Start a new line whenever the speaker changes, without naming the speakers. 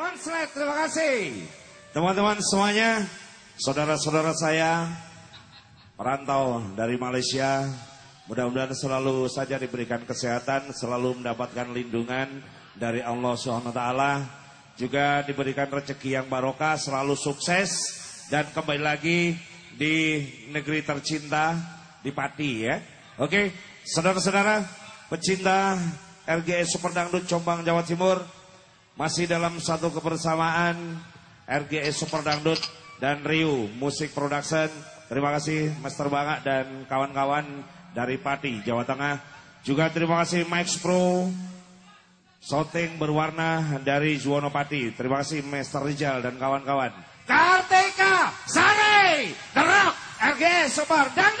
Konslet, terima kasih. Teman-teman semuanya, saudara-saudara saya, perantau dari Malaysia, mudah-mudahan selalu saja diberikan kesehatan, selalu mendapatkan lindungan dari Allah SWT, juga diberikan rezeki yang barokah, selalu sukses, dan kembali lagi di negeri tercinta, di Pati ya. Oke, saudara-saudara, pecinta RGS Super Dangdut Jombang Jawa Timur, masih dalam satu kebersamaan RGS Super Dangdut dan Riu Musik Production. Terima kasih Master Bangga dan kawan-kawan dari Pati, Jawa Tengah. Juga terima kasih Mike Pro, Shooting berwarna dari Juwonopati. Terima kasih Master Rizal dan kawan-kawan. Kartika Sari, The Rock, RGS Super Dangdut.